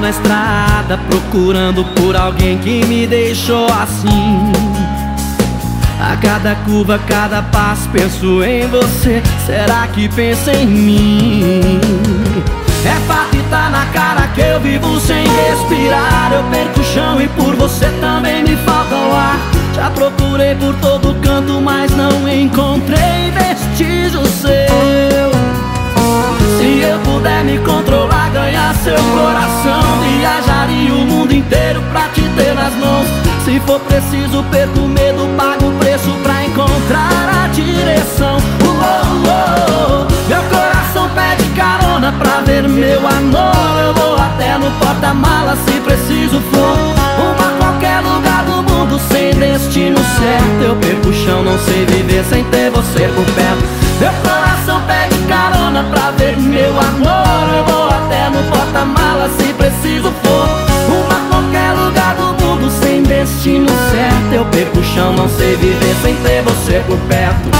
na estrada procurando por alguém que me deixou assim. A cada curva, cada passo penso em você. Será que pensa em mim? É fato e tá na cara que eu vivo sem respirar. Eu perco o chão e por você também me falta o ar. Já procurei por todo canto, mas não encontrei seu coração, viajaria o mundo inteiro pra te ter nas mãos. Se for preciso, perco o medo, pago o preço pra encontrar a direção. Uou, uou, meu coração pede carona pra ver meu amor. Eu vou até no porta-mala se preciso for. Uma qualquer lugar do mundo sem destino certo. Eu perco o chão, não sei viver sem ter você por perto. Meu coração pede carona pra ver meu amor. Certo. Eu perco o chão, não sei viver sem ter você por perto.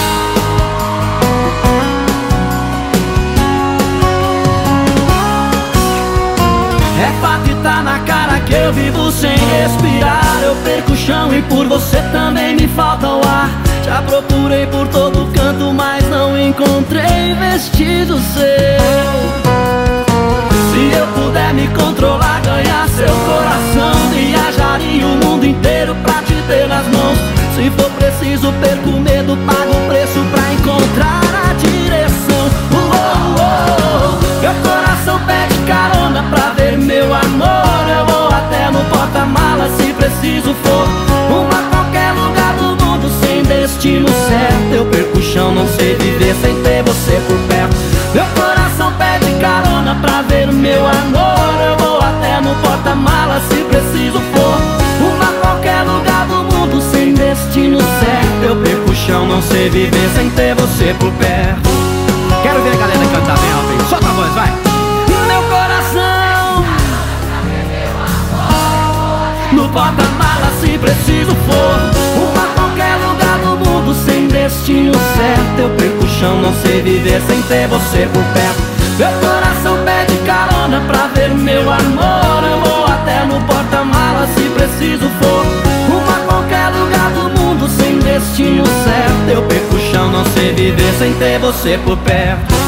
É fato e tá na cara que eu vivo sem respirar Eu perco o chão e por você também me falta o ar Já procurei por todo canto, mas não encontrei vestígio seu perco medo, pago o preço pra encontrar a direção. Uou, uou, meu coração pede carona pra ver meu amor. Eu vou até no porta-mala se preciso for. Uma qualquer lugar do mundo sem destino certo. Eu perco o chão, não sei viver Eu perco o chão, não sei viver sem ter você por perto Quero ver a galera cantar bem alto aí. Solta a voz, vai. meu coração No porta-mala se preciso for Uma qualquer lugar do mundo sem destino certo Eu perco o chão, não sei viver sem ter você por perto Meu coração pede carona pra ver meu amor Eu vou até no porta-mala se preciso for mundo sem destino certo Eu perco o chão, não sei viver sem ter você por perto